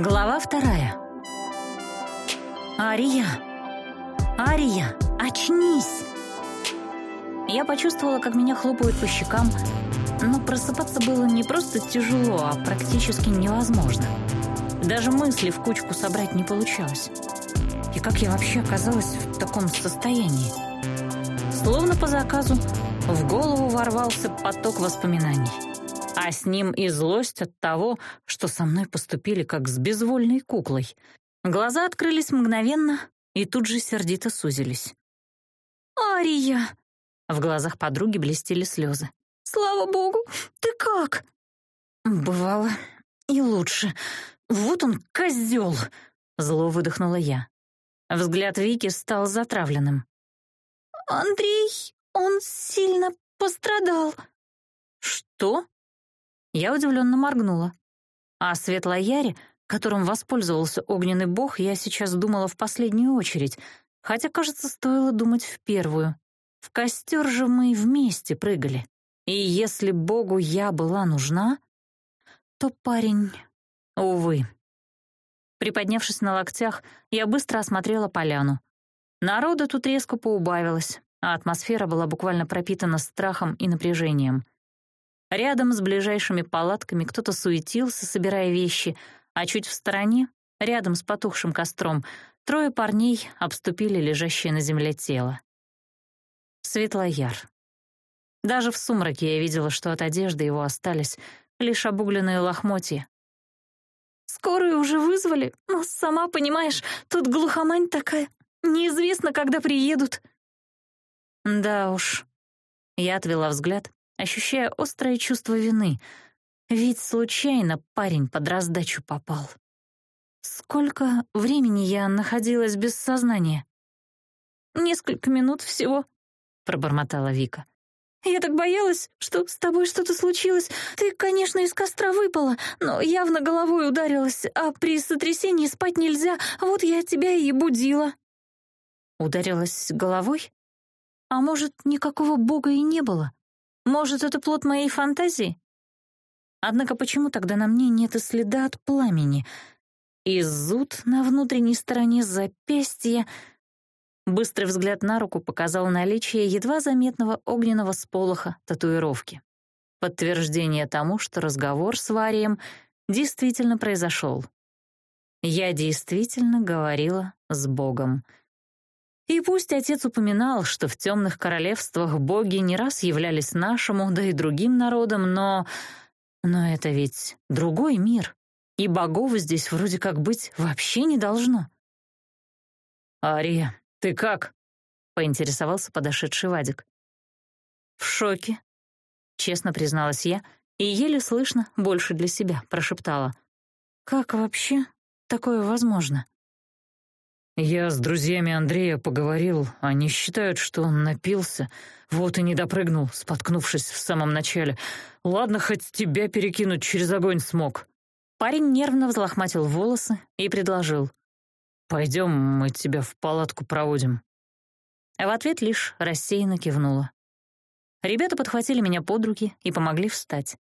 Глава вторая. «Ария! Ария, очнись!» Я почувствовала, как меня хлопают по щекам, но просыпаться было не просто тяжело, а практически невозможно. Даже мысли в кучку собрать не получалось. И как я вообще оказалась в таком состоянии? Словно по заказу, в голову ворвался поток воспоминаний а с ним и злость от того, что со мной поступили как с безвольной куклой. Глаза открылись мгновенно и тут же сердито сузились. «Ария!» В глазах подруги блестели слезы. «Слава богу! Ты как?» «Бывало и лучше. Вот он, козел!» Зло выдохнула я. Взгляд Вики стал затравленным. «Андрей, он сильно пострадал». «Что?» Я удивленно моргнула. а светлой яре, которым воспользовался огненный бог, я сейчас думала в последнюю очередь, хотя, кажется, стоило думать в первую. В костер же мы вместе прыгали. И если богу я была нужна, то парень... Увы. Приподнявшись на локтях, я быстро осмотрела поляну. Народа тут резко поубавилось, а атмосфера была буквально пропитана страхом и напряжением — Рядом с ближайшими палатками кто-то суетился, собирая вещи, а чуть в стороне, рядом с потухшим костром, трое парней обступили лежащее на земле тело. Светлояр. Даже в сумраке я видела, что от одежды его остались лишь обугленные лохмотья. «Скорую уже вызвали, но, сама понимаешь, тут глухомань такая. Неизвестно, когда приедут». «Да уж». Я отвела взгляд ощущая острое чувство вины, ведь случайно парень под раздачу попал. Сколько времени я находилась без сознания? Несколько минут всего, пробормотала Вика. Я так боялась, что с тобой что-то случилось. Ты, конечно, из костра выпала, но явно головой ударилась, а при сотрясении спать нельзя, вот я тебя и будила. Ударилась головой? А может, никакого бога и не было? Может, это плод моей фантазии? Однако почему тогда на мне нет и следа от пламени? И зуд на внутренней стороне запястья... Быстрый взгляд на руку показал наличие едва заметного огненного сполоха татуировки. Подтверждение тому, что разговор с Варием действительно произошел. Я действительно говорила с Богом. И пусть отец упоминал, что в темных королевствах боги не раз являлись нашему, да и другим народам, но... Но это ведь другой мир, и богов здесь вроде как быть вообще не должно. «Ария, ты как?» — поинтересовался подошедший Вадик. «В шоке», — честно призналась я, и еле слышно, больше для себя, прошептала. «Как вообще такое возможно?» Я с друзьями Андрея поговорил, они считают, что он напился, вот и не допрыгнул, споткнувшись в самом начале. Ладно, хоть тебя перекинуть через огонь смог. Парень нервно взлохматил волосы и предложил. «Пойдем, мы тебя в палатку проводим». А в ответ лишь рассеянно кивнула. Ребята подхватили меня под руки и помогли встать.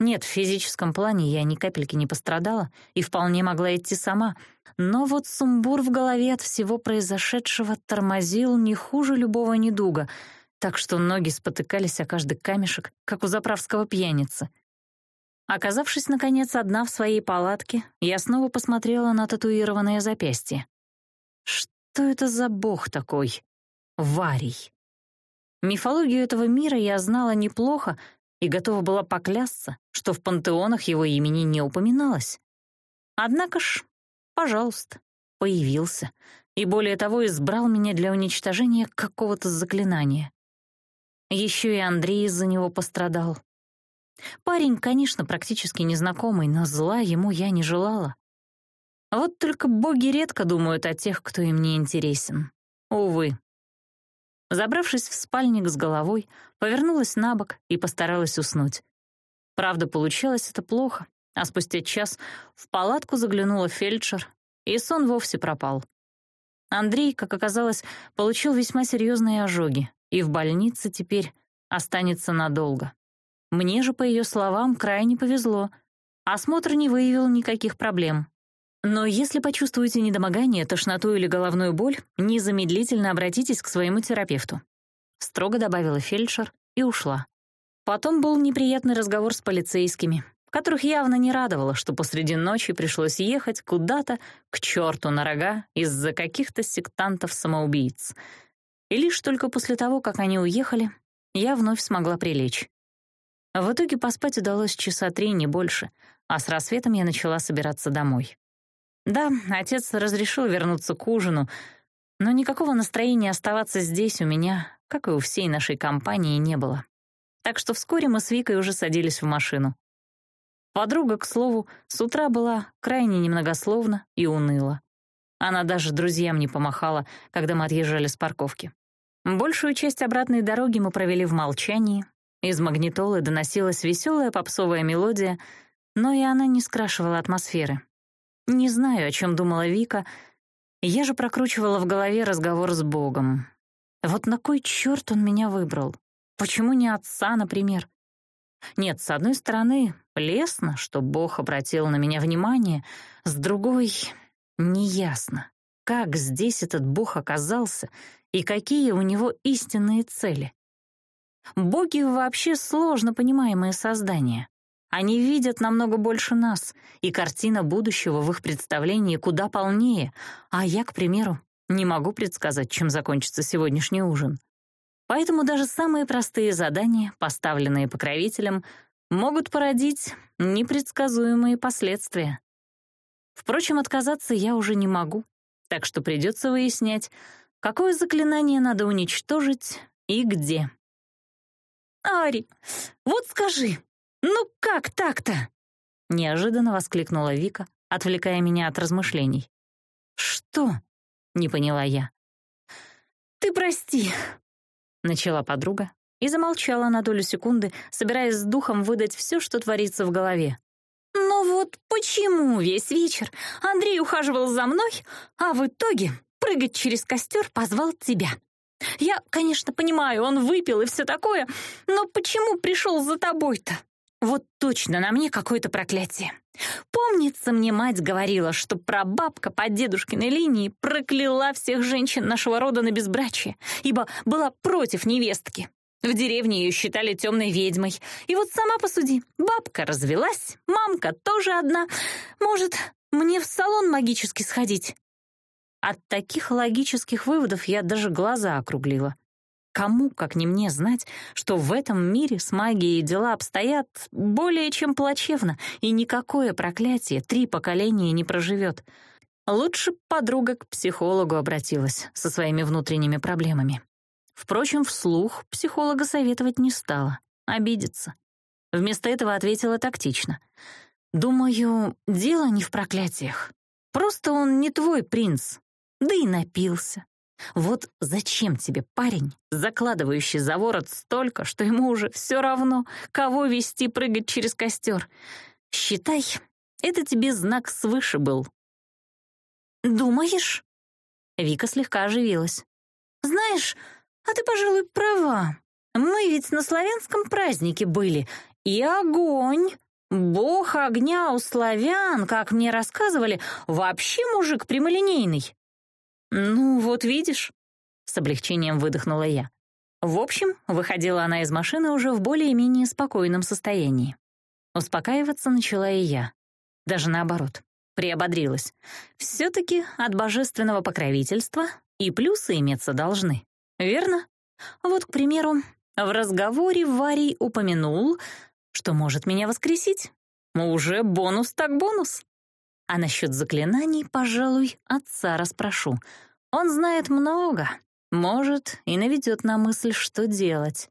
Нет, в физическом плане я ни капельки не пострадала и вполне могла идти сама, но вот сумбур в голове от всего произошедшего тормозил не хуже любого недуга, так что ноги спотыкались о каждый камешек, как у заправского пьяницы. Оказавшись, наконец, одна в своей палатке, я снова посмотрела на татуированное запястье. Что это за бог такой? Варий. Мифологию этого мира я знала неплохо, и готова была поклясться, что в пантеонах его имени не упоминалось. Однако ж, пожалуйста, появился, и более того, избрал меня для уничтожения какого-то заклинания. Еще и Андрей из-за него пострадал. Парень, конечно, практически незнакомый, но зла ему я не желала. Вот только боги редко думают о тех, кто им не интересен. Увы. Забравшись в спальник с головой, повернулась на бок и постаралась уснуть. Правда, получалось это плохо, а спустя час в палатку заглянула фельдшер, и сон вовсе пропал. Андрей, как оказалось, получил весьма серьезные ожоги и в больнице теперь останется надолго. Мне же, по ее словам, крайне повезло. Осмотр не выявил никаких проблем. Но если почувствуете недомогание, тошноту или головную боль, незамедлительно обратитесь к своему терапевту. Строго добавила фельдшер и ушла. Потом был неприятный разговор с полицейскими, которых явно не радовало, что посреди ночи пришлось ехать куда-то к черту на рога из-за каких-то сектантов-самоубийц. И лишь только после того, как они уехали, я вновь смогла прилечь. В итоге поспать удалось часа три, не больше, а с рассветом я начала собираться домой. Да, отец разрешил вернуться к ужину, но никакого настроения оставаться здесь у меня, как и у всей нашей компании, не было. Так что вскоре мы с Викой уже садились в машину. Подруга, к слову, с утра была крайне немногословна и уныла. Она даже друзьям не помахала, когда мы отъезжали с парковки. Большую часть обратной дороги мы провели в молчании. Из магнитолы доносилась веселая попсовая мелодия, но и она не скрашивала атмосферы. Не знаю, о чем думала Вика. Я же прокручивала в голове разговор с Богом. Вот на кой черт он меня выбрал? Почему не отца, например? Нет, с одной стороны, лестно, что Бог обратил на меня внимание, с другой — неясно, как здесь этот Бог оказался и какие у него истинные цели. Боги — вообще сложно понимаемые создания. Они видят намного больше нас, и картина будущего в их представлении куда полнее, а я, к примеру, не могу предсказать, чем закончится сегодняшний ужин. Поэтому даже самые простые задания, поставленные покровителем, могут породить непредсказуемые последствия. Впрочем, отказаться я уже не могу, так что придется выяснять, какое заклинание надо уничтожить и где. «Ари, вот скажи, «Ну как так-то?» — неожиданно воскликнула Вика, отвлекая меня от размышлений. «Что?» — не поняла я. «Ты прости», — начала подруга и замолчала на долю секунды, собираясь с духом выдать все, что творится в голове. «Но «Ну вот почему весь вечер Андрей ухаживал за мной, а в итоге прыгать через костер позвал тебя? Я, конечно, понимаю, он выпил и все такое, но почему пришел за тобой-то?» Вот точно на мне какое-то проклятие. Помнится мне, мать говорила, что прабабка по дедушкиной линии прокляла всех женщин нашего рода на безбрачие, ибо была против невестки. В деревне ее считали темной ведьмой. И вот сама посуди, бабка развелась, мамка тоже одна. Может, мне в салон магически сходить? От таких логических выводов я даже глаза округлила. Кому, как не мне, знать, что в этом мире с магией дела обстоят более чем плачевно, и никакое проклятие три поколения не проживет. Лучше подруга к психологу обратилась со своими внутренними проблемами. Впрочем, вслух психолога советовать не стала, обидится. Вместо этого ответила тактично. «Думаю, дело не в проклятиях. Просто он не твой принц, да и напился». Вот зачем тебе парень, закладывающий за ворот столько, что ему уже все равно, кого вести прыгать через костер? Считай, это тебе знак свыше был. «Думаешь?» Вика слегка оживилась. «Знаешь, а ты, пожалуй, права. Мы ведь на славянском празднике были. И огонь!» «Бог огня у славян, как мне рассказывали, вообще мужик прямолинейный. «Ну, вот видишь», — с облегчением выдохнула я. В общем, выходила она из машины уже в более-менее спокойном состоянии. Успокаиваться начала и я. Даже наоборот, приободрилась. все таки от божественного покровительства и плюсы иметься должны, верно? Вот, к примеру, в разговоре Варий упомянул, что может меня воскресить. Уже бонус так бонус. А насчет заклинаний, пожалуй, отца расспрошу. Он знает много, может, и наведет на мысль, что делать.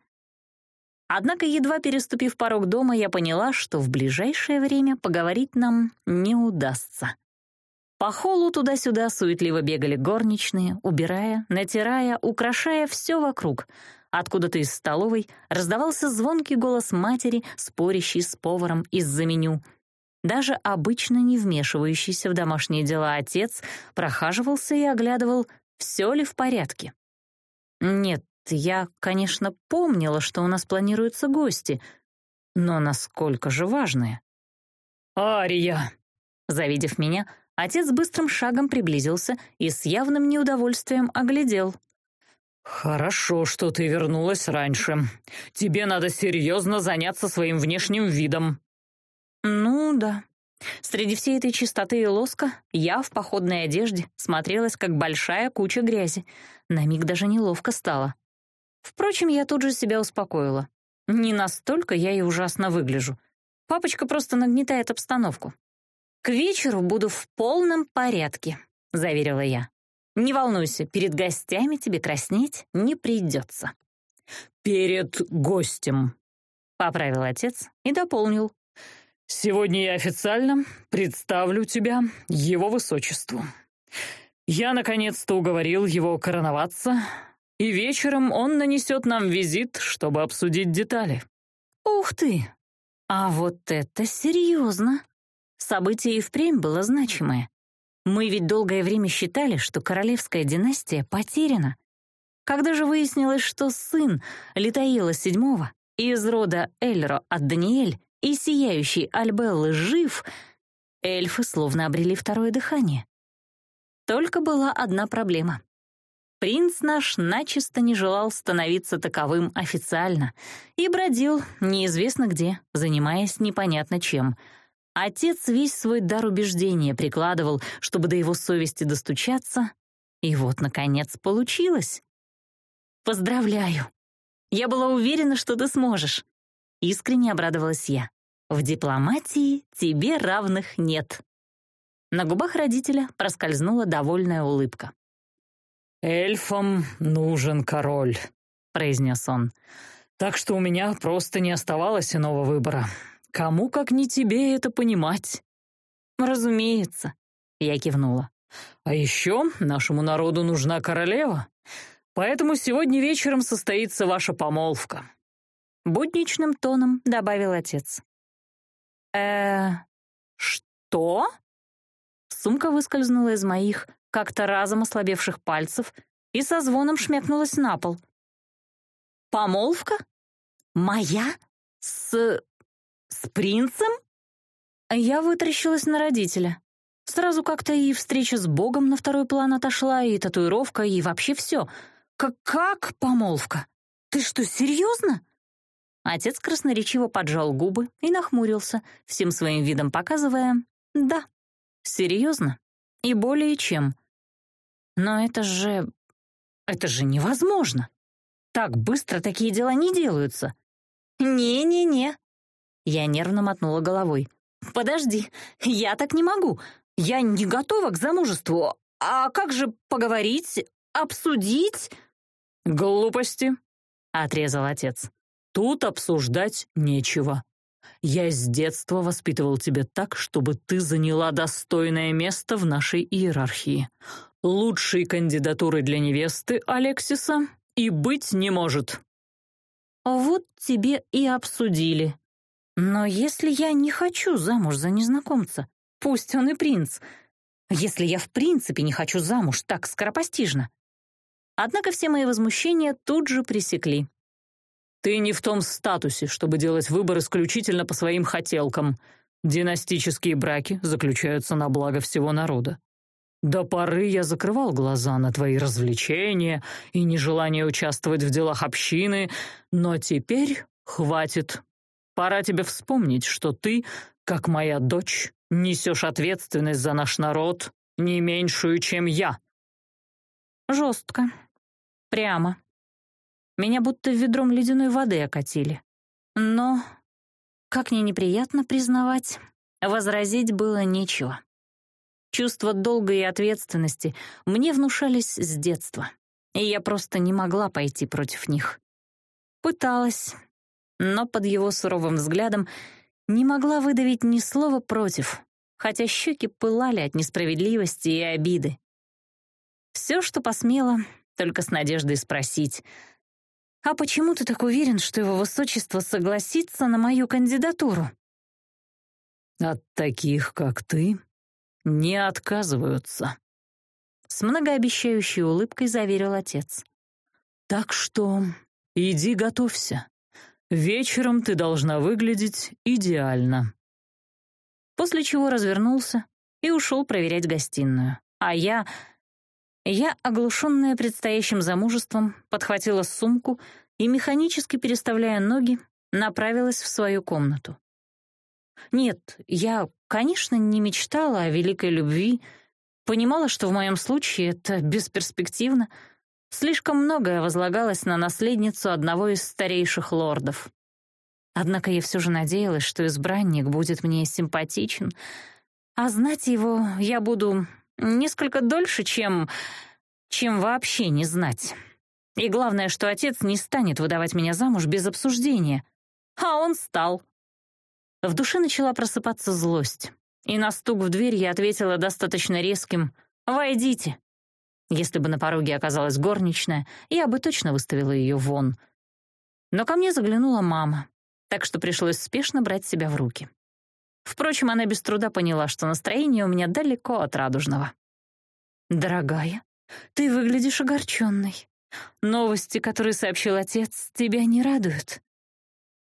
Однако, едва переступив порог дома, я поняла, что в ближайшее время поговорить нам не удастся. По холу туда-сюда суетливо бегали горничные, убирая, натирая, украшая все вокруг. Откуда-то из столовой раздавался звонкий голос матери, спорящий с поваром из-за меню — даже обычно не вмешивающийся в домашние дела отец прохаживался и оглядывал, все ли в порядке. Нет, я, конечно, помнила, что у нас планируются гости, но насколько же важные. «Ария!» Завидев меня, отец быстрым шагом приблизился и с явным неудовольствием оглядел. «Хорошо, что ты вернулась раньше. Тебе надо серьезно заняться своим внешним видом», ну да. Среди всей этой чистоты и лоска я в походной одежде смотрелась, как большая куча грязи. На миг даже неловко стало. Впрочем, я тут же себя успокоила. Не настолько я и ужасно выгляжу. Папочка просто нагнетает обстановку. «К вечеру буду в полном порядке», — заверила я. «Не волнуйся, перед гостями тебе краснеть не придется». «Перед гостем», — поправил отец и дополнил. Сегодня я официально представлю тебя его высочеству. Я наконец-то уговорил его короноваться, и вечером он нанесет нам визит, чтобы обсудить детали. Ух ты! А вот это серьезно! Событие и впрямь было значимое. Мы ведь долгое время считали, что королевская династия потеряна. Когда же выяснилось, что сын Литаила VII из рода Эльро от а Даниэль и сияющий Альбеллы жив, эльфы словно обрели второе дыхание. Только была одна проблема. Принц наш начисто не желал становиться таковым официально и бродил неизвестно где, занимаясь непонятно чем. Отец весь свой дар убеждения прикладывал, чтобы до его совести достучаться, и вот, наконец, получилось. «Поздравляю! Я была уверена, что ты сможешь!» — искренне обрадовалась я. В дипломатии тебе равных нет. На губах родителя проскользнула довольная улыбка. «Эльфам нужен король», — произнес он. «Так что у меня просто не оставалось иного выбора. Кому, как не тебе, это понимать?» «Разумеется», — я кивнула. «А еще нашему народу нужна королева, поэтому сегодня вечером состоится ваша помолвка», — будничным тоном добавил отец. Э... «Что?» Сумка выскользнула из моих как-то разом ослабевших пальцев и со звоном шмякнулась на пол. «Помолвка? Моя? С... с принцем?» Я вытрящилась на родителя. Сразу как-то и встреча с Богом на второй план отошла, и татуировка, и вообще все. как помолвка? Ты что, серьезно? Отец красноречиво поджал губы и нахмурился, всем своим видом показывая «да». «Серьезно? И более чем». «Но это же... это же невозможно! Так быстро такие дела не делаются!» «Не-не-не!» Я нервно мотнула головой. «Подожди, я так не могу! Я не готова к замужеству! А как же поговорить, обсудить?» «Глупости!» — отрезал отец. Тут обсуждать нечего. Я с детства воспитывал тебя так, чтобы ты заняла достойное место в нашей иерархии. Лучшей кандидатуры для невесты Алексиса и быть не может. Вот тебе и обсудили. Но если я не хочу замуж за незнакомца, пусть он и принц, если я в принципе не хочу замуж так скоропостижно. Однако все мои возмущения тут же пресекли. Ты не в том статусе, чтобы делать выбор исключительно по своим хотелкам. Династические браки заключаются на благо всего народа. До поры я закрывал глаза на твои развлечения и нежелание участвовать в делах общины, но теперь хватит. Пора тебе вспомнить, что ты, как моя дочь, несешь ответственность за наш народ не меньшую, чем я». Жестко. Прямо. Меня будто ведром ледяной воды окатили. Но, как мне неприятно признавать, возразить было нечего. Чувство долга и ответственности мне внушались с детства, и я просто не могла пойти против них. Пыталась, но под его суровым взглядом не могла выдавить ни слова против, хотя щеки пылали от несправедливости и обиды. Все, что посмела, только с надеждой спросить, «А почему ты так уверен, что его высочество согласится на мою кандидатуру?» «От таких, как ты, не отказываются», — с многообещающей улыбкой заверил отец. «Так что иди готовься. Вечером ты должна выглядеть идеально». После чего развернулся и ушел проверять гостиную, а я я, оглушенная предстоящим замужеством, подхватила сумку и, механически переставляя ноги, направилась в свою комнату. Нет, я, конечно, не мечтала о великой любви, понимала, что в моем случае это бесперспективно, слишком многое возлагалось на наследницу одного из старейших лордов. Однако я все же надеялась, что избранник будет мне симпатичен, а знать его я буду Несколько дольше, чем... чем вообще не знать. И главное, что отец не станет выдавать меня замуж без обсуждения. А он стал. В душе начала просыпаться злость. И на стук в дверь я ответила достаточно резким «Войдите». Если бы на пороге оказалась горничная, я бы точно выставила ее вон. Но ко мне заглянула мама, так что пришлось спешно брать себя в руки. Впрочем, она без труда поняла, что настроение у меня далеко от радужного. «Дорогая, ты выглядишь огорченной. Новости, которые сообщил отец, тебя не радуют».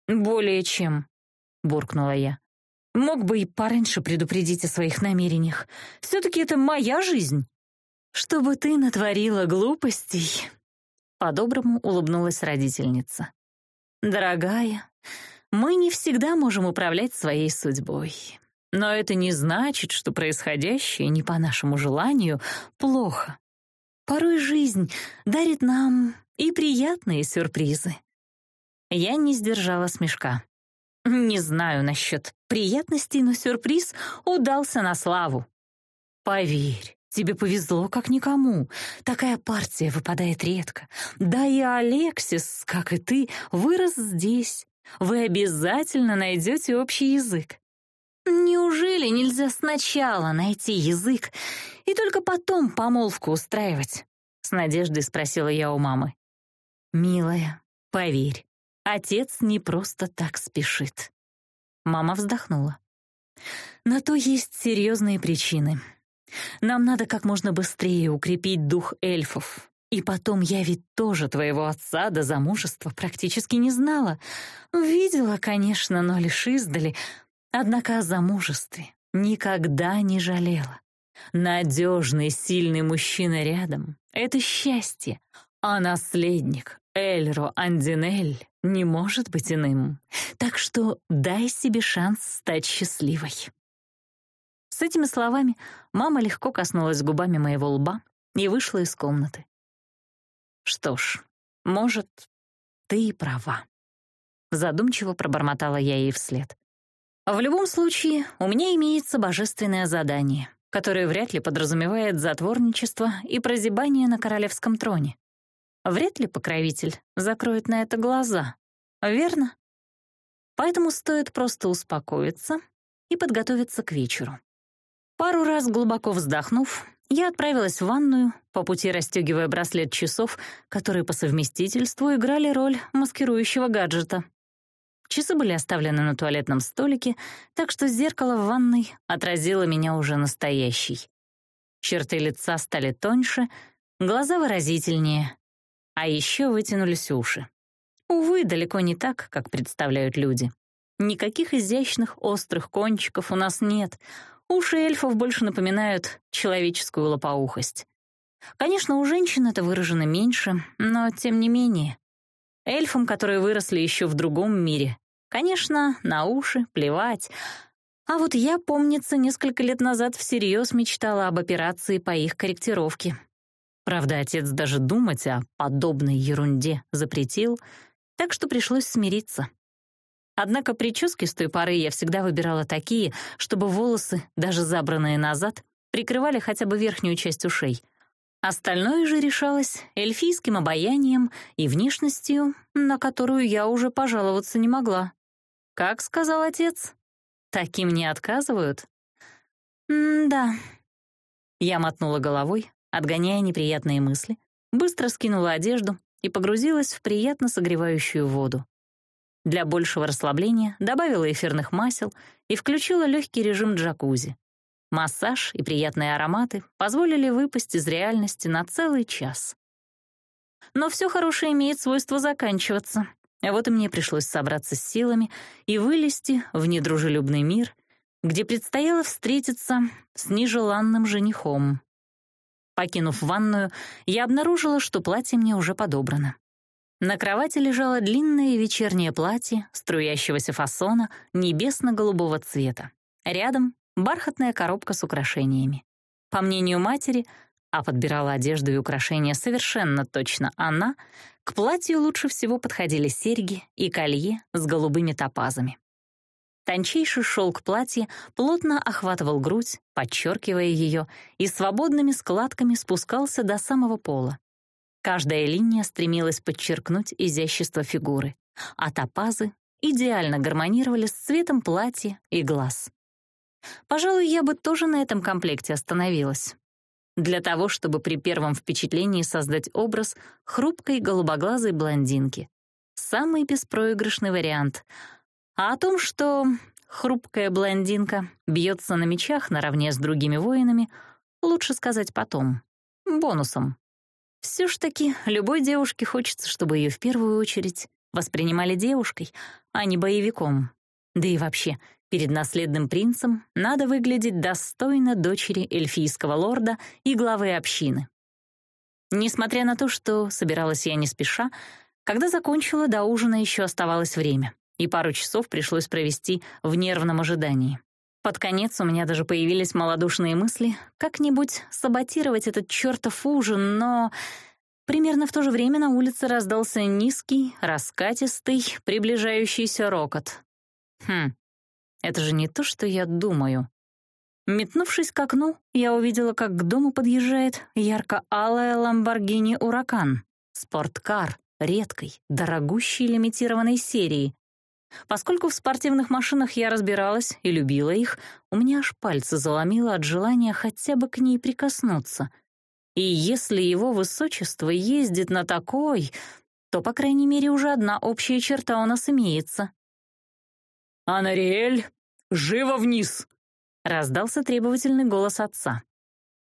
«Более чем», — буркнула я. «Мог бы и пораньше предупредить о своих намерениях. Все-таки это моя жизнь». «Чтобы ты натворила глупостей», — по-доброму улыбнулась родительница. «Дорогая, мы не всегда можем управлять своей судьбой. Но это не значит, что происходящее не по нашему желанию плохо. Порой жизнь дарит нам и приятные сюрпризы. Я не сдержала смешка. Не знаю насчет приятностей, но сюрприз удался на славу. Поверь, тебе повезло как никому. Такая партия выпадает редко. Да и Алексис, как и ты, вырос здесь, вы обязательно найдете общий язык. Неужели нельзя сначала найти язык и только потом помолвку устраивать? С надеждой спросила я у мамы. Милая, поверь, отец не просто так спешит. Мама вздохнула. На то есть серьезные причины. Нам надо как можно быстрее укрепить дух эльфов, и потом, я ведь тоже твоего отца до замужества практически не знала. Видела, конечно, но лишь издали. Однако о замужестве никогда не жалела. Надежный, сильный мужчина рядом — это счастье, а наследник Эльро Андинель не может быть иным. Так что дай себе шанс стать счастливой. С этими словами мама легко коснулась губами моего лба и вышла из комнаты. Что ж, может, ты и права. Задумчиво пробормотала я ей вслед. В любом случае, у меня имеется божественное задание, которое вряд ли подразумевает затворничество и прозябание на королевском троне. Вряд ли покровитель закроет на это глаза, верно? Поэтому стоит просто успокоиться и подготовиться к вечеру. Пару раз глубоко вздохнув, я отправилась в ванную, по пути расстегивая браслет часов, которые по совместительству играли роль маскирующего гаджета. Часы были оставлены на туалетном столике, так что зеркало в ванной отразило меня уже настоящей. Черты лица стали тоньше, глаза выразительнее, а еще вытянулись уши. Увы, далеко не так, как представляют люди. Никаких изящных острых кончиков у нас нет — Уши эльфов больше напоминают человеческую лопоухость. Конечно, у женщин это выражено меньше, но тем не менее. Эльфам, которые выросли еще в другом мире, конечно, на уши плевать. А вот я, помнится, несколько лет назад всерьез мечтала об операции по их корректировке. Правда, отец даже думать о подобной ерунде запретил, так что пришлось смириться. Однако прически с той поры я всегда выбирала такие, чтобы волосы, даже забранные назад, прикрывали хотя бы верхнюю часть ушей. Остальное же решалось эльфийским обаянием и внешностью, на которую я уже пожаловаться не могла. «Как сказал отец?» «Таким не отказывают?» М «Да». Я мотнула головой, отгоняя неприятные мысли, быстро скинула одежду и погрузилась в приятно согревающую воду. Для большего расслабления добавила эфирных масел и включила легкий режим джакузи. Массаж и приятные ароматы позволили выпасть из реальности на целый час. Но все хорошее имеет свойство заканчиваться. А вот и мне пришлось собраться с силами и вылезти в недружелюбный мир, где предстояло встретиться с нежеланным женихом. Покинув ванную, я обнаружила, что платье мне уже подобрано. На кровати лежало длинное вечернее платье струящегося фасона небесно-голубого цвета. Рядом — бархатная коробка с украшениями. По мнению матери, а подбирала одежду и украшения совершенно точно она, к платью лучше всего подходили серьги и колье с голубыми топазами. Тончайший шелк платья плотно охватывал грудь, подчеркивая ее, и свободными складками спускался до самого пола. Каждая линия стремилась подчеркнуть изящество фигуры, а топазы идеально гармонировали с цветом платья и глаз. Пожалуй, я бы тоже на этом комплекте остановилась. Для того, чтобы при первом впечатлении создать образ хрупкой голубоглазой блондинки. Самый беспроигрышный вариант. А о том, что хрупкая блондинка бьется на мечах наравне с другими воинами, лучше сказать потом, бонусом Всё ж таки, любой девушке хочется, чтобы её в первую очередь воспринимали девушкой, а не боевиком. Да и вообще, перед наследным принцем надо выглядеть достойно дочери эльфийского лорда и главы общины. Несмотря на то, что собиралась я не спеша, когда закончила, до ужина ещё оставалось время, и пару часов пришлось провести в нервном ожидании. Под конец у меня даже появились малодушные мысли как-нибудь саботировать этот чертов ужин, но... Примерно в то же время на улице раздался низкий, раскатистый, приближающийся рокот. Хм, это же не то, что я думаю. Метнувшись к окну, я увидела, как к дому подъезжает ярко-алая «Ламборгини Уракан». Спорткар, редкой, дорогущей лимитированной серии, Поскольку в спортивных машинах я разбиралась и любила их, у меня аж пальцы заломило от желания хотя бы к ней прикоснуться. И если его высочество ездит на такой, то, по крайней мере, уже одна общая черта у нас имеется. «Анариэль, живо вниз!» — раздался требовательный голос отца.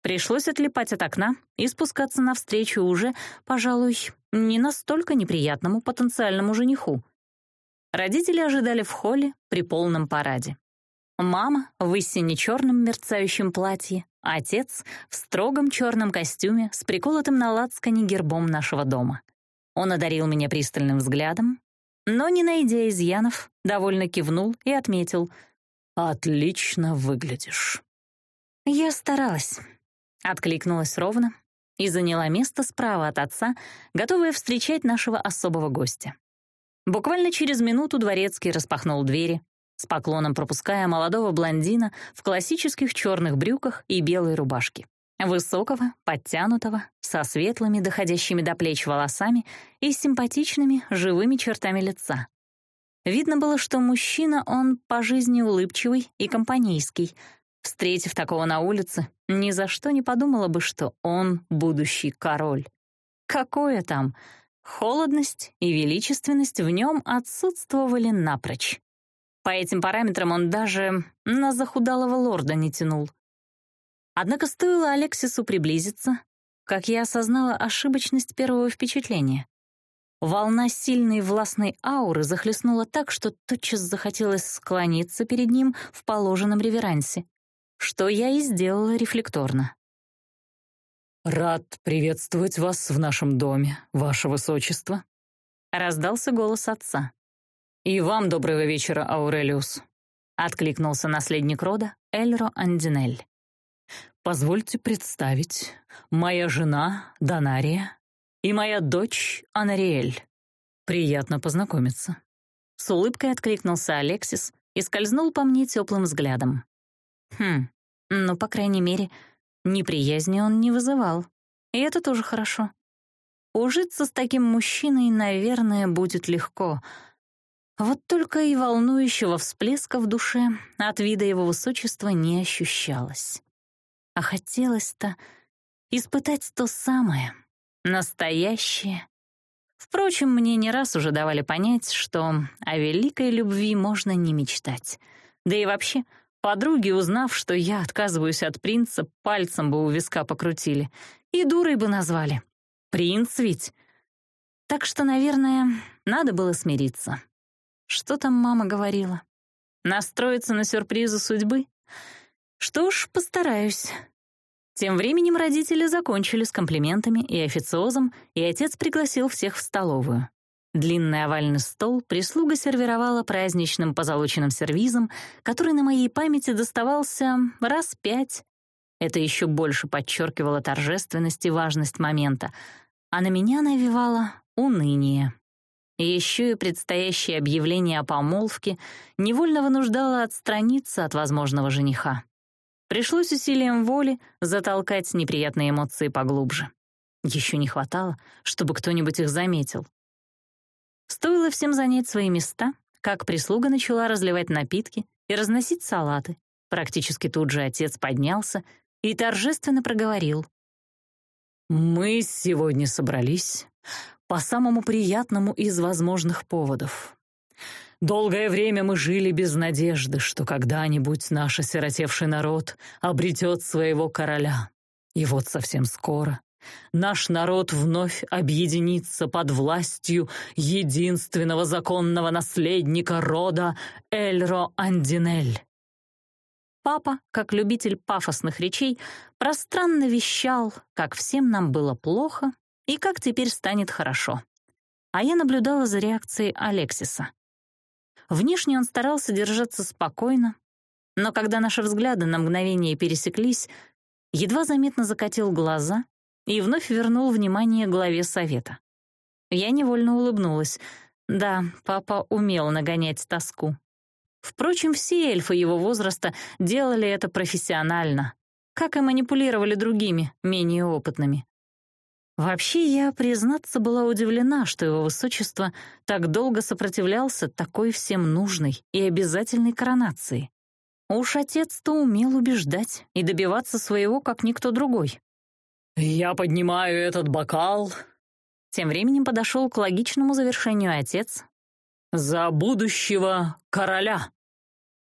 Пришлось отлипать от окна и спускаться навстречу уже, пожалуй, не настолько неприятному потенциальному жениху — Родители ожидали в холле при полном параде. Мама в истине черном мерцающем платье, отец в строгом черном костюме с приколотым на лацкане гербом нашего дома. Он одарил меня пристальным взглядом, но, не найдя изъянов, довольно кивнул и отметил «Отлично выглядишь». «Я старалась», — откликнулась ровно и заняла место справа от отца, готовая встречать нашего особого гостя. Буквально через минуту дворецкий распахнул двери, с поклоном пропуская молодого блондина в классических черных брюках и белой рубашке. Высокого, подтянутого, со светлыми, доходящими до плеч волосами и симпатичными, живыми чертами лица. Видно было, что мужчина, он по жизни улыбчивый и компанейский. Встретив такого на улице, ни за что не подумала бы, что он будущий король. Какое там! Холодность и величественность в нем отсутствовали напрочь. По этим параметрам он даже на захудалого лорда не тянул. Однако стоило Алексису приблизиться, как я осознала ошибочность первого впечатления. Волна сильной властной ауры захлестнула так, что тотчас захотелось склониться перед ним в положенном реверансе, что я и сделала рефлекторно. «Рад приветствовать вас в нашем доме, ваше высочество», — раздался голос отца. «И вам доброго вечера, Аурелиус», — откликнулся наследник рода Эльро Андинель. «Позвольте представить, моя жена Донария и моя дочь Анариэль. Приятно познакомиться». С улыбкой откликнулся Алексис и скользнул по мне теплым взглядом. «Хм, ну, по крайней мере, Неприязни он не вызывал. И это тоже хорошо. Ужиться с таким мужчиной, наверное, будет легко. Вот только и волнующего всплеска в душе от вида его высочества не ощущалось. А хотелось-то испытать то самое, настоящее. Впрочем, мне не раз уже давали понять, что о великой любви можно не мечтать. Да и вообще, Подруги, узнав, что я отказываюсь от принца, пальцем бы у виска покрутили. И дурой бы назвали. Принц ведь. Так что, наверное, надо было смириться. Что там мама говорила? Настроиться на сюрпризы судьбы? Что ж, постараюсь. Тем временем родители закончили с комплиментами и официозом, и отец пригласил всех в столовую. Длинный овальный стол прислуга сервировала праздничным позолоченным сервизом, который на моей памяти доставался раз пять. Это еще больше подчеркивало торжественность и важность момента, а на меня навевало уныние. Еще и предстоящее объявление о помолвке невольно вынуждало отстраниться от возможного жениха. Пришлось усилием воли затолкать неприятные эмоции поглубже. Еще не хватало, чтобы кто-нибудь их заметил. Стоило всем занять свои места, как прислуга начала разливать напитки и разносить салаты. Практически тут же отец поднялся и торжественно проговорил. «Мы сегодня собрались по самому приятному из возможных поводов. Долгое время мы жили без надежды, что когда-нибудь наш осиротевший народ обретет своего короля. И вот совсем скоро наш народ вновь объединится под властью единственного законного наследника рода Эльро Андинель. Папа, как любитель пафосных речей, пространно вещал, как всем нам было плохо и как теперь станет хорошо. А я наблюдала за реакцией Алексиса. Внешне он старался держаться спокойно, но когда наши взгляды на мгновение пересеклись, едва заметно закатил глаза и вновь вернул внимание главе совета. Я невольно улыбнулась. Да, папа умел нагонять тоску. Впрочем, все эльфы его возраста делали это профессионально, как и манипулировали другими, менее опытными. Вообще, я, признаться, была удивлена, что его высочество так долго сопротивлялся такой всем нужной и обязательной коронации. Уж отец-то умел убеждать и добиваться своего, как никто другой. «Я поднимаю этот бокал...» Тем временем подошел к логичному завершению отец. «За будущего короля!»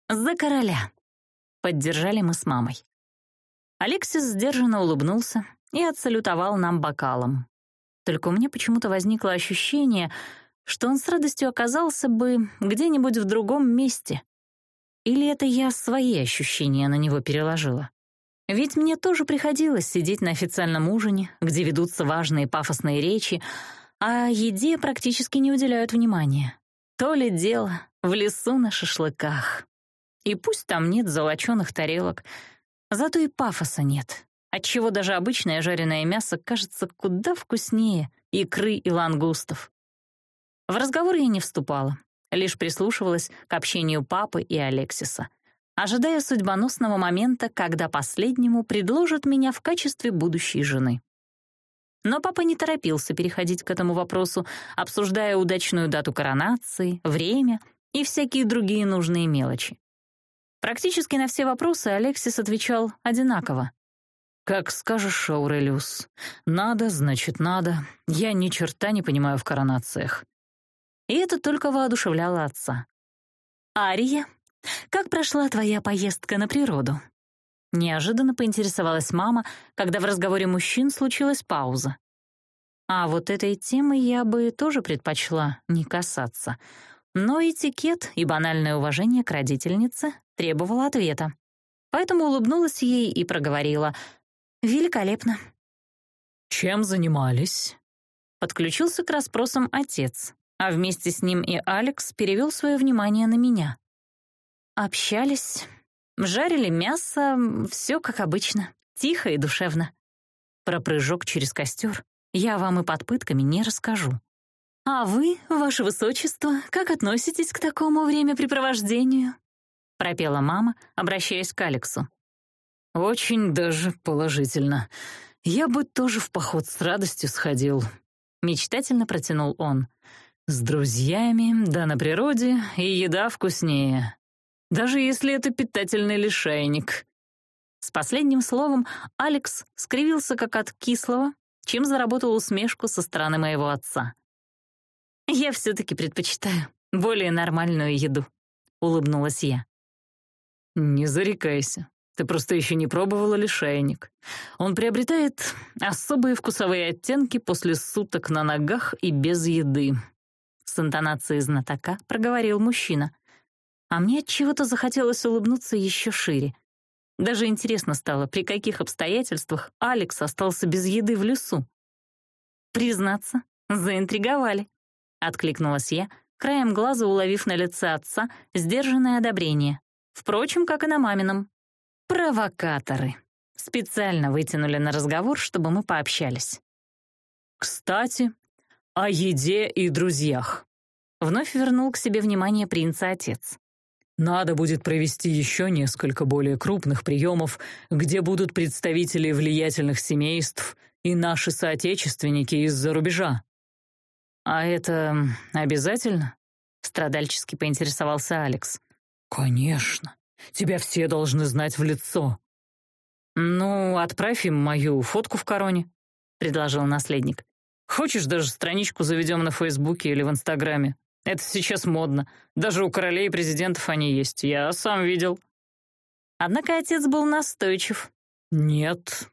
«За короля!» — поддержали мы с мамой. Алексис сдержанно улыбнулся и отсалютовал нам бокалом. Только у меня почему-то возникло ощущение, что он с радостью оказался бы где-нибудь в другом месте. Или это я свои ощущения на него переложила? Ведь мне тоже приходилось сидеть на официальном ужине, где ведутся важные пафосные речи, а еде практически не уделяют внимания. То ли дело в лесу на шашлыках. И пусть там нет золочёных тарелок, зато и пафоса нет, отчего даже обычное жареное мясо кажется куда вкуснее икры и лангустов. В разговор я не вступала, лишь прислушивалась к общению папы и Алексиса — ожидая судьбоносного момента, когда последнему предложат меня в качестве будущей жены. Но папа не торопился переходить к этому вопросу, обсуждая удачную дату коронации, время и всякие другие нужные мелочи. Практически на все вопросы Алексис отвечал одинаково. «Как скажешь, Аурелиус. Надо, значит, надо. Я ни черта не понимаю в коронациях». И это только воодушевляло отца. Ария «Как прошла твоя поездка на природу?» Неожиданно поинтересовалась мама, когда в разговоре мужчин случилась пауза. А вот этой темы я бы тоже предпочла не касаться. Но этикет и банальное уважение к родительнице требовало ответа. Поэтому улыбнулась ей и проговорила. «Великолепно». «Чем занимались?» Подключился к расспросам отец, а вместе с ним и Алекс перевел свое внимание на меня. Общались, жарили мясо, все как обычно, тихо и душевно. Про прыжок через костер я вам и под пытками не расскажу. А вы, ваше высочество, как относитесь к такому времяпрепровождению? пропела мама, обращаясь к Алексу. «Очень даже положительно. Я бы тоже в поход с радостью сходил», — мечтательно протянул он. «С друзьями, да на природе, и еда вкуснее даже если это питательный лишайник». С последним словом Алекс скривился как от кислого, чем заработал усмешку со стороны моего отца. «Я все-таки предпочитаю более нормальную еду», — улыбнулась я. «Не зарекайся. Ты просто еще не пробовала лишайник. Он приобретает особые вкусовые оттенки после суток на ногах и без еды», — с интонацией знатока проговорил мужчина. А мне от чего-то захотелось улыбнуться еще шире. Даже интересно стало, при каких обстоятельствах Алекс остался без еды в лесу. Признаться, заинтриговали. Откликнулась я, краем глаза уловив на лице отца сдержанное одобрение. Впрочем, как и на мамином. Провокаторы. Специально вытянули на разговор, чтобы мы пообщались. «Кстати, Надо будет провести еще несколько более крупных приемов, где будут представители влиятельных семейств и наши соотечественники из-за рубежа. «А это обязательно?» — страдальчески поинтересовался Алекс. «Конечно. Тебя все должны знать в лицо». «Ну, отправь им мою фотку в короне», — предложил наследник. «Хочешь, даже страничку заведем на Фейсбуке или в Инстаграме?» Это сейчас модно. Даже у королей и президентов они есть. Я сам видел». Однако отец был настойчив. «Нет,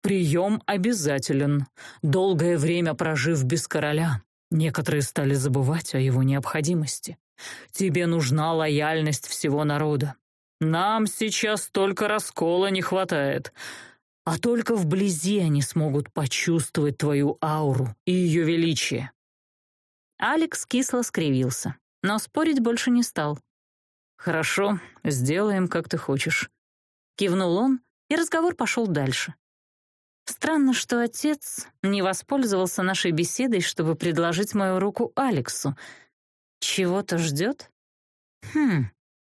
прием обязателен. Долгое время прожив без короля, некоторые стали забывать о его необходимости. Тебе нужна лояльность всего народа. Нам сейчас только раскола не хватает. А только вблизи они смогут почувствовать твою ауру и ее величие. Алекс кисло скривился, но спорить больше не стал. «Хорошо, сделаем, как ты хочешь», — кивнул он, и разговор пошел дальше. Странно, что отец не воспользовался нашей беседой, чтобы предложить мою руку Алексу. Чего-то ждет? Хм,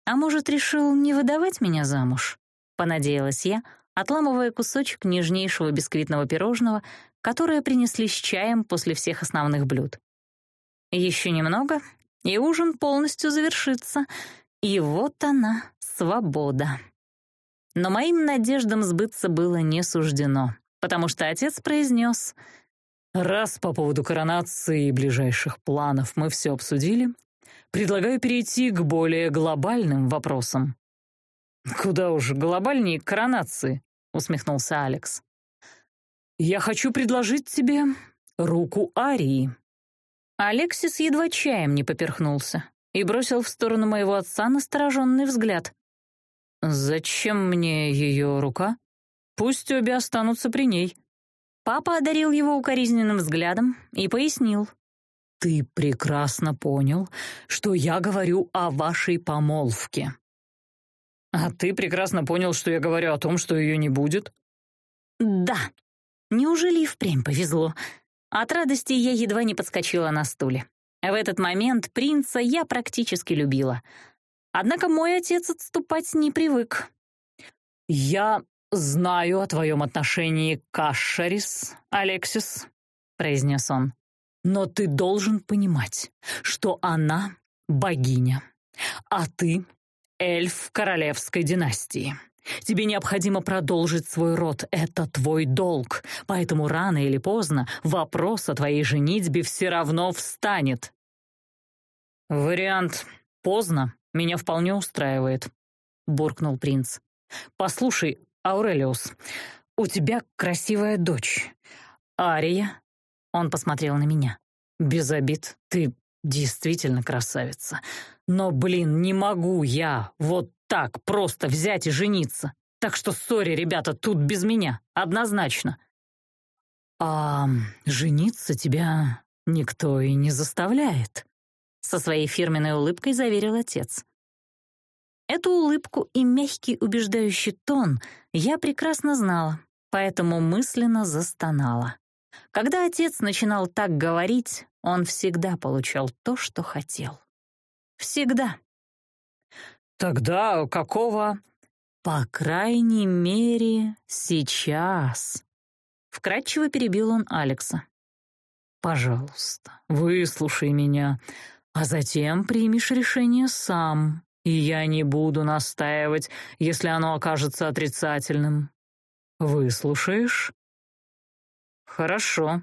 а может, решил не выдавать меня замуж? Понадеялась я, отламывая кусочек нежнейшего бисквитного пирожного, которое принесли с чаем после всех основных блюд. Еще немного, и ужин полностью завершится. И вот она, свобода. Но моим надеждам сбыться было не суждено, потому что отец произнес «Раз по поводу коронации и ближайших планов мы все обсудили, предлагаю перейти к более глобальным вопросам». «Куда уж глобальнее коронации», — усмехнулся Алекс. «Я хочу предложить тебе руку Арии», Алексис едва чаем не поперхнулся и бросил в сторону моего отца настороженный взгляд. «Зачем мне ее рука? Пусть обе останутся при ней». Папа одарил его укоризненным взглядом и пояснил. «Ты прекрасно понял, что я говорю о вашей помолвке». «А ты прекрасно понял, что я говорю о том, что ее не будет?» «Да. Неужели и впрямь повезло?» От радости я едва не подскочила на стуле. В этот момент принца я практически любила. Однако мой отец отступать не привык. «Я знаю о твоем отношении к Ашерис, Алексис», — произнес он. «Но ты должен понимать, что она богиня, а ты — эльф королевской династии». Тебе необходимо продолжить свой род, это твой долг. Поэтому рано или поздно вопрос о твоей женитьбе все равно встанет. Вариант «поздно» меня вполне устраивает, — буркнул принц. Послушай, Аурелиус, у тебя красивая дочь. Ария, — он посмотрел на меня. Без обид, ты действительно красавица. Но, блин, не могу я вот так просто взять и жениться. Так что сори, ребята, тут без меня, однозначно. А жениться тебя никто и не заставляет, со своей фирменной улыбкой заверил отец. Эту улыбку и мягкий убеждающий тон я прекрасно знала, поэтому мысленно застонала. Когда отец начинал так говорить, он всегда получал то, что хотел. Всегда. Тогда какого? По крайней мере, сейчас. Вкратчиво перебил он Алекса. Пожалуйста, выслушай меня, а затем примешь решение сам. И я не буду настаивать, если оно окажется отрицательным. Выслушаешь? Хорошо,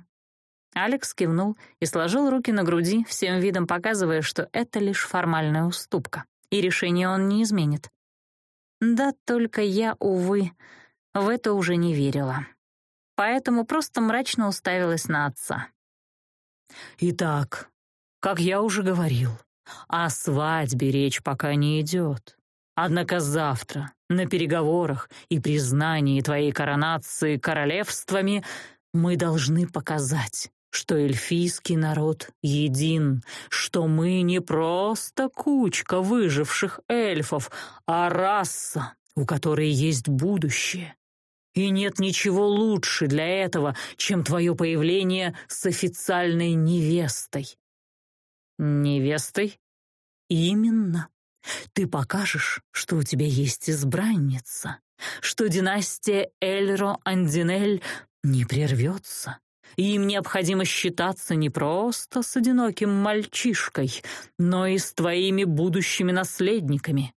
Алекс кивнул и сложил руки на груди, всем видом показывая, что это лишь формальная уступка и решение он не изменит. Да, только я, увы, в это уже не верила. Поэтому просто мрачно уставилась на отца. «Итак, как я уже говорил, о свадьбе речь пока не идет. Однако завтра на переговорах и признании твоей коронации королевствами мы должны показать, что эльфийский народ един, что мы не просто кучка выживших эльфов, а раса, у которой есть будущее. И нет ничего лучше для этого, чем твое появление с официальной невестой. Невестой? Именно. Ты покажешь, что у тебя есть избранница, что династия Эльро-Андинель не прервется, и им необходимо считаться не просто с одиноким мальчишкой, но и с твоими будущими наследниками.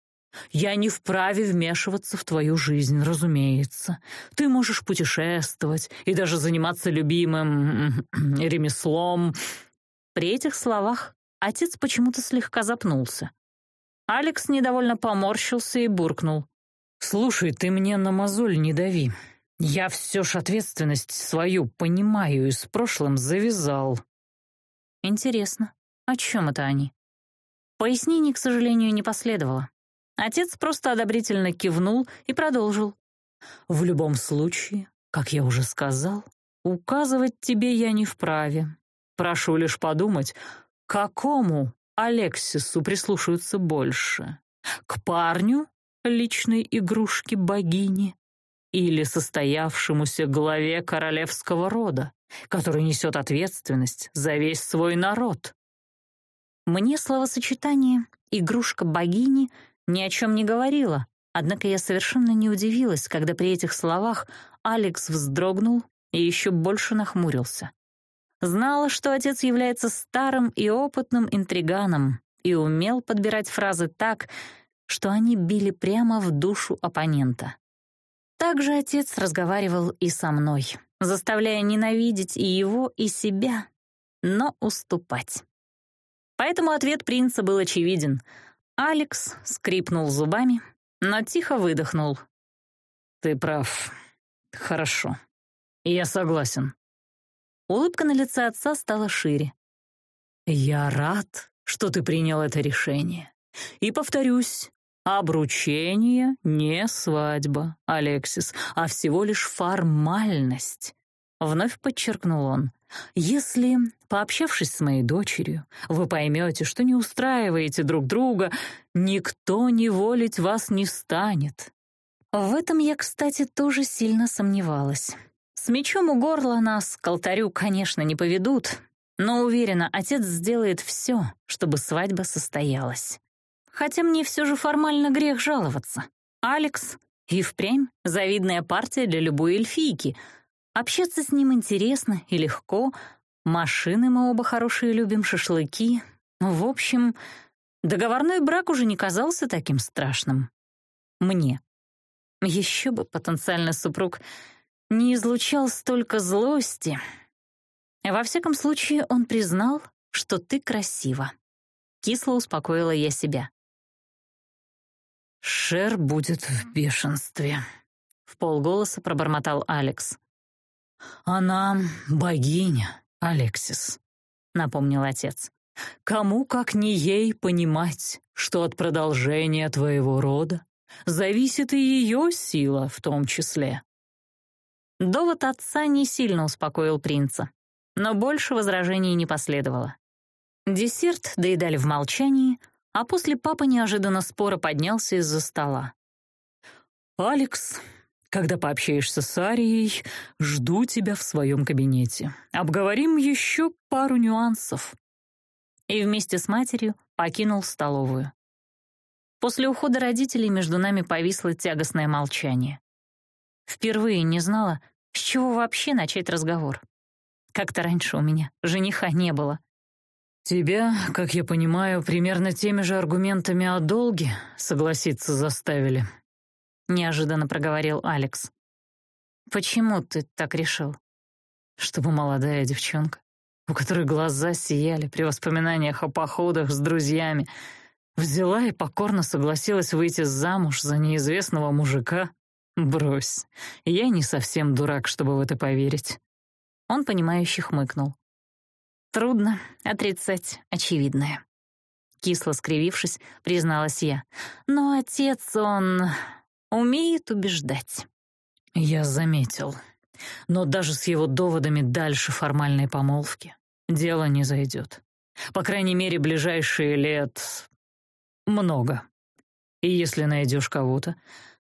Я не вправе вмешиваться в твою жизнь, разумеется. Ты можешь путешествовать и даже заниматься любимым ремеслом». При этих словах отец почему-то слегка запнулся. Алекс недовольно поморщился и буркнул. «Слушай, ты мне на мозоль не дави. Я все ж ответственность свою понимаю и с прошлым завязал. Интересно, о чем это они? Пояснений, к сожалению, не последовало. Отец просто одобрительно кивнул и продолжил. «В любом случае, как я уже сказал, указывать тебе я не вправе. Прошу лишь подумать, какому Алексису прислушаются больше? К парню, личной игрушки богини, или состоявшемуся главе королевского рода, который несет ответственность за весь свой народ. Мне словосочетание «игрушка богини» ни о чем не говорило, однако я совершенно не удивилась, когда при этих словах Алекс вздрогнул и еще больше нахмурился. Знала, что отец является старым и опытным интриганом и умел подбирать фразы так, что они били прямо в душу оппонента. Также отец разговаривал и со мной, заставляя ненавидеть и его, и себя, но уступать. Поэтому ответ принца был очевиден. Алекс скрипнул зубами, но тихо выдохнул. «Ты прав. Хорошо. Я согласен». Улыбка на лице отца стала шире. «Я рад, что ты принял это решение. И повторюсь, Обручение — не свадьба, Алексис, а всего лишь формальность. Вновь подчеркнул он. «Если, пообщавшись с моей дочерью, вы поймете, что не устраиваете друг друга, никто не волить вас не станет». В этом я, кстати, тоже сильно сомневалась. С мечом у горла нас к алтарю, конечно, не поведут, но, уверена, отец сделает все, чтобы свадьба состоялась хотя мне все же формально грех жаловаться. Алекс и впрямь завидная партия для любой эльфийки. Общаться с ним интересно и легко. Машины мы оба хорошие любим, шашлыки. Ну, в общем, договорной брак уже не казался таким страшным. Мне. Еще бы потенциальный супруг не излучал столько злости. Во всяком случае, он признал, что ты красива. Кисло успокоила я себя. «Шер будет в бешенстве», — в полголоса пробормотал Алекс. «Она богиня, Алексис», — напомнил отец. «Кому, как не ей, понимать, что от продолжения твоего рода зависит и ее сила в том числе». Довод отца не сильно успокоил принца, но больше возражений не последовало. Десерт доедали в молчании, а после папа неожиданно споро поднялся из-за стола. «Алекс, когда пообщаешься с Арией, жду тебя в своем кабинете. Обговорим еще пару нюансов». И вместе с матерью покинул столовую. После ухода родителей между нами повисло тягостное молчание. Впервые не знала, с чего вообще начать разговор. Как-то раньше у меня жениха не было. «Тебя, как я понимаю, примерно теми же аргументами о долге согласиться заставили», — неожиданно проговорил Алекс. «Почему ты так решил?» «Чтобы молодая девчонка, у которой глаза сияли при воспоминаниях о походах с друзьями, взяла и покорно согласилась выйти замуж за неизвестного мужика, брось, я не совсем дурак, чтобы в это поверить». Он, понимающе хмыкнул. Трудно отрицать очевидное. Кисло скривившись, призналась я. Но отец, он умеет убеждать. Я заметил. Но даже с его доводами дальше формальной помолвки дело не зайдет. По крайней мере, ближайшие лет... много. И если найдешь кого-то,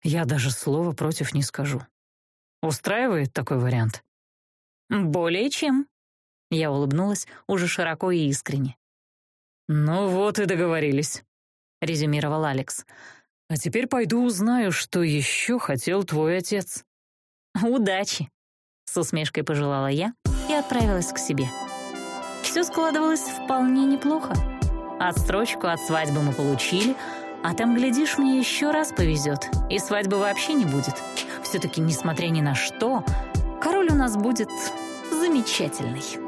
я даже слова против не скажу. Устраивает такой вариант? Более чем, я улыбнулась уже широко и искренне. «Ну вот и договорились», — резюмировал Алекс. «А теперь пойду узнаю, что еще хотел твой отец». «Удачи», — с усмешкой пожелала я и отправилась к себе. Все складывалось вполне неплохо. Отстрочку от свадьбы мы получили, а там, глядишь, мне еще раз повезет, и свадьбы вообще не будет. Все-таки, несмотря ни на что, король у нас будет замечательный.